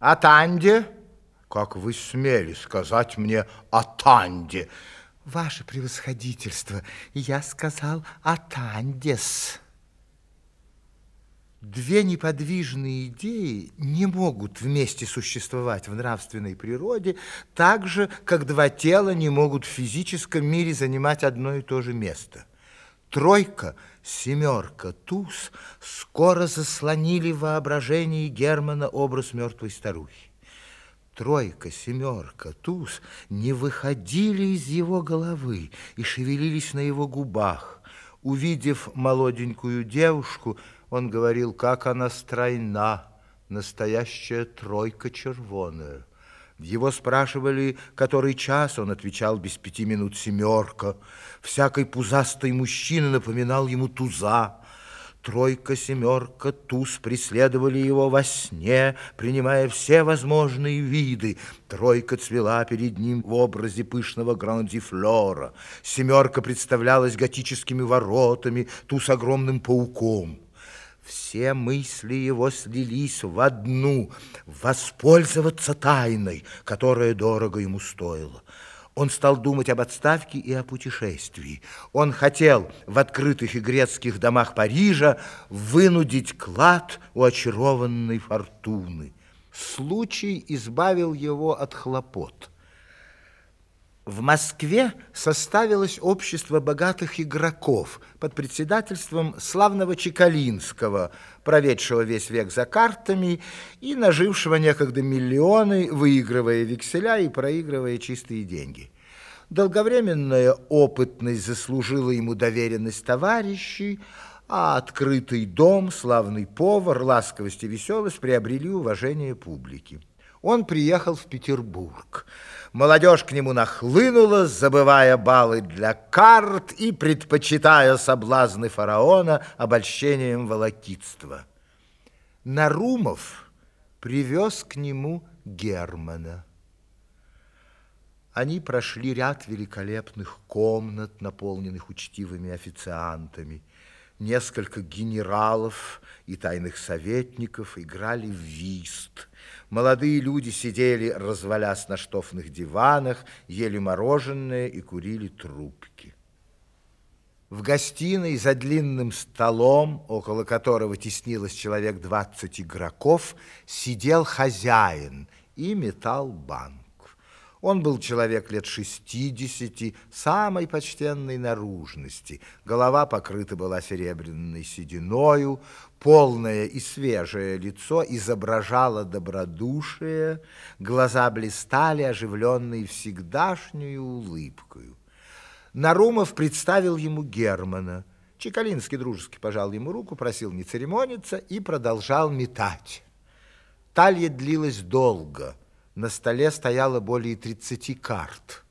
О Танде? Как вы смели сказать мне о Танде? Ваше превосходительство, я сказал о Тандес. Две неподвижные идеи не могут вместе существовать в нравственной природе, так же, как два тела не могут в физическом мире занимать одно и то же место. Тройка, семерка, туз скоро заслонили в воображении Германа образ мертвой старухи. Тройка, семерка, туз не выходили из его головы и шевелились на его губах. Увидев молоденькую девушку, он говорил, как она стройна, настоящая тройка червоная. Его спрашивали, который час, он отвечал без пяти минут семерка. Всякий пузастый мужчина напоминал ему туза. Тройка, семерка, туз преследовали его во сне, принимая все возможные виды. Тройка цвела перед ним в образе пышного грандифлора. Семерка представлялась готическими воротами, туз огромным пауком. Все мысли его слились в одну – воспользоваться тайной, которая дорого ему стоила. Он стал думать об отставке и о путешествии. Он хотел в открытых и грецких домах Парижа вынудить клад у очарованной фортуны. Случай избавил его от хлопот. В Москве составилось общество богатых игроков под председательством славного Чекалинского, проведшего весь век за картами и нажившего некогда миллионы, выигрывая векселя и проигрывая чистые деньги. Долговременная опытность заслужила ему доверенность товарищей, а открытый дом, славный повар, ласковость и веселость приобрели уважение публики. Он приехал в Петербург. Молодежь к нему нахлынула, забывая баллы для карт и предпочитая соблазны фараона обольщением волокитства. Нарумов привез к нему Германа. Они прошли ряд великолепных комнат, наполненных учтивыми официантами. Несколько генералов и тайных советников играли в вист. Молодые люди сидели, развалясь на штофных диванах, ели мороженое и курили трубки. В гостиной за длинным столом, около которого теснилось человек двадцать игроков, сидел хозяин и метал банк. Он был человек лет шестидесяти, самой почтенной наружности. Голова покрыта была серебряной сединою, полное и свежее лицо изображало добродушие, глаза блистали, оживленные всегдашнюю улыбкою. Нарумов представил ему Германа. Чекалинский дружески пожал ему руку, просил не церемониться и продолжал метать. Талья длилась долго – на столе стояло более 30 карт.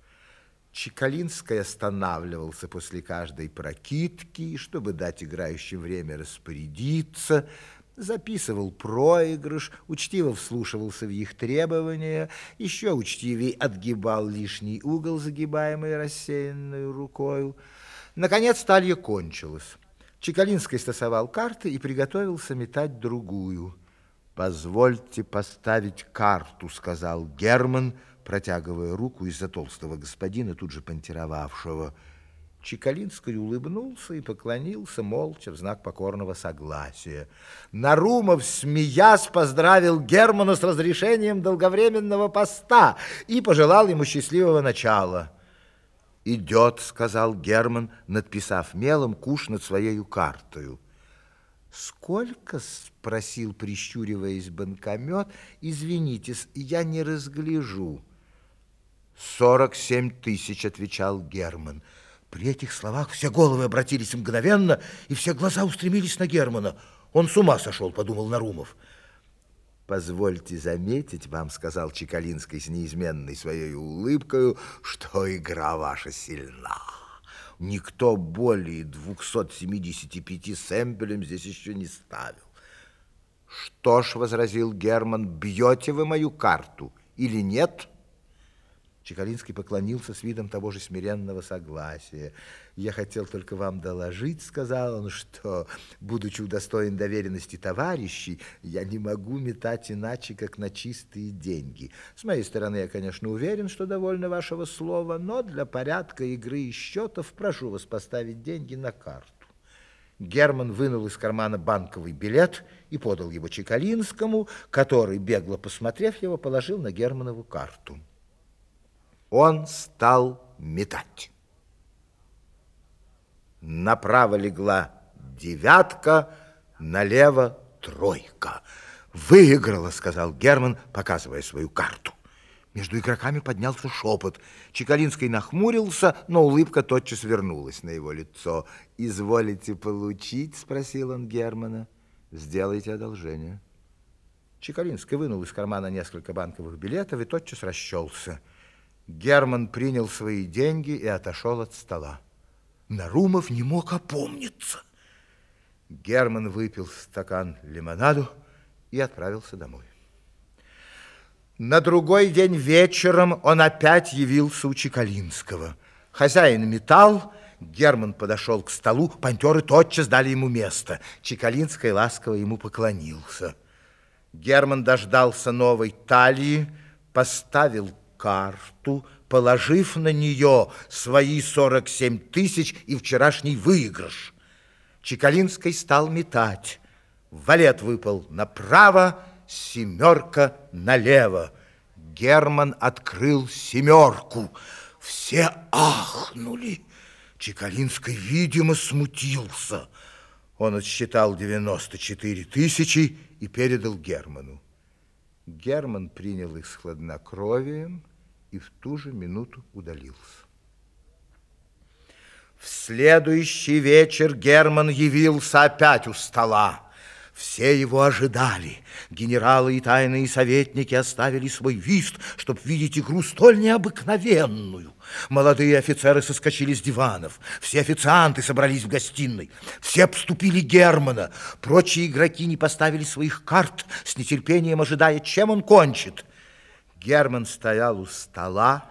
Чекалинский останавливался после каждой прокидки, чтобы дать играющим время распорядиться, записывал проигрыш, учтиво вслушивался в их требования, еще учтивее отгибал лишний угол, загибаемый рассеянной рукою. Наконец талья кончилась. Чекалинский стасовал карты и приготовился метать другую. «Позвольте поставить карту», — сказал Герман, протягивая руку из-за толстого господина, тут же понтировавшего. Чекалинский улыбнулся и поклонился молча в знак покорного согласия. Нарумов, смеясь, поздравил Германа с разрешением долговременного поста и пожелал ему счастливого начала. «Идет», — сказал Герман, надписав мелом куш над своей картою. «Сколько?» — спросил, прищуриваясь банкомет. «Извините, я не разгляжу». «Сорок семь тысяч», — отвечал Герман. При этих словах все головы обратились мгновенно, и все глаза устремились на Германа. «Он с ума сошел», — подумал Нарумов. «Позвольте заметить вам, — сказал Чекалинский с неизменной своей улыбкой, — что игра ваша сильна». Никто более 275 сэмпелем здесь еще не ставил. Что ж, возразил Герман, бьете вы мою карту или нет? Чекалинский поклонился с видом того же смиренного согласия. «Я хотел только вам доложить, — сказал он, — что, будучи удостоен доверенности товарищей, я не могу метать иначе, как на чистые деньги. С моей стороны, я, конечно, уверен, что довольно вашего слова, но для порядка игры и счетов прошу вас поставить деньги на карту». Герман вынул из кармана банковый билет и подал его Чекалинскому, который, бегло посмотрев его, положил на Германову карту он стал метать. Направо легла девятка, налево тройка. «Выиграла», — сказал Герман, показывая свою карту. Между игроками поднялся шепот. Чекалинский нахмурился, но улыбка тотчас вернулась на его лицо. «Изволите получить?» — спросил он Германа. «Сделайте одолжение». Чекалинский вынул из кармана несколько банковых билетов и тотчас расчелся. Герман принял свои деньги и отошел от стола. Нарумов не мог опомниться. Герман выпил стакан лимонаду и отправился домой. На другой день вечером он опять явился у Чекалинского. Хозяин металл, Герман подошел к столу, пантеры тотчас дали ему место. Чекалинский ласково ему поклонился. Герман дождался новой талии, поставил карту, положив на нее свои 47 тысяч и вчерашний выигрыш. Чекалинский стал метать. Валет выпал направо, семерка налево. Герман открыл семерку. Все ахнули. Чекалинский, видимо, смутился. Он отсчитал 94 тысячи и передал Герману. Герман принял их с хладнокровием и в ту же минуту удалился. В следующий вечер Герман явился опять у стола. Все его ожидали. Генералы и тайные советники оставили свой вист, чтобы видеть игру столь необыкновенную. Молодые офицеры соскочили с диванов. Все официанты собрались в гостиной. Все обступили Германа. Прочие игроки не поставили своих карт, с нетерпением ожидая, чем он кончит. Герман стоял у стола,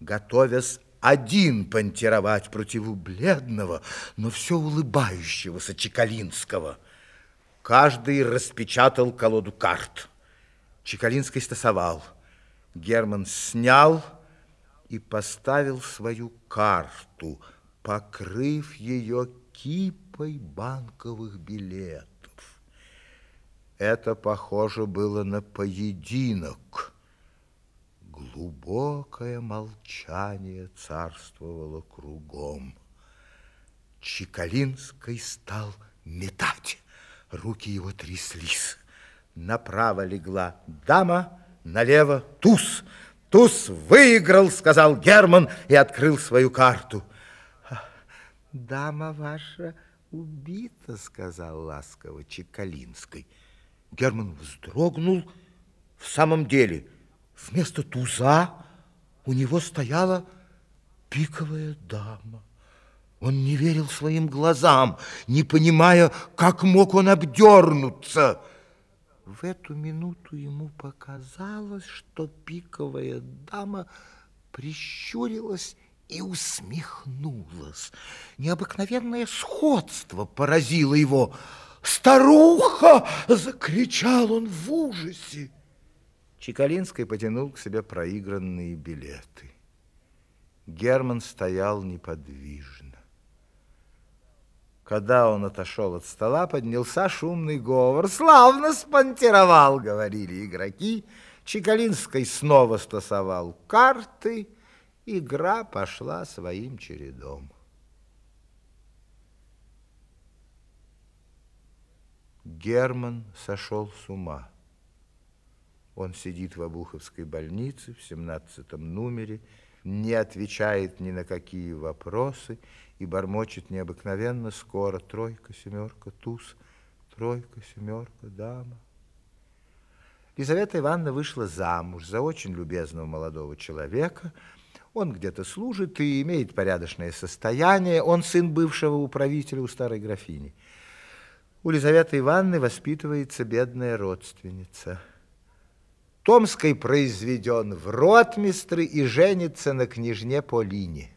готовясь один понтировать против бледного, но все улыбающегося Чекалинского – Каждый распечатал колоду карт. Чекалинский стасовал. Герман снял и поставил свою карту, покрыв ее кипой банковых билетов. Это похоже было на поединок. Глубокое молчание царствовало кругом. Чекалинский стал метать. Руки его тряслись. Направо легла дама, налево туз. Туз выиграл, сказал Герман и открыл свою карту. Дама ваша убита, сказал ласково Чекалинской. Герман вздрогнул. В самом деле, вместо туза у него стояла пиковая дама. Он не верил своим глазам, не понимая, как мог он обдернуться. В эту минуту ему показалось, что пиковая дама прищурилась и усмехнулась. Необыкновенное сходство поразило его. «Старуха!» — закричал он в ужасе. Чекалинский потянул к себе проигранные билеты. Герман стоял неподвижно. Когда он отошел от стола, поднялся шумный говор. «Славно спонтировал!» — говорили игроки. Чекалинский снова стасовал карты. Игра пошла своим чередом. Герман сошел с ума. Он сидит в Обуховской больнице в семнадцатом номере, не отвечает ни на какие вопросы и бормочет необыкновенно скоро. Тройка, семерка, туз, тройка, семерка, дама. Лизавета Ивановна вышла замуж за очень любезного молодого человека. Он где-то служит и имеет порядочное состояние. Он сын бывшего управителя у старой графини. У Лизаветы Ивановны воспитывается бедная родственница – Томской произведен в ротмистры и женится на княжне Полине.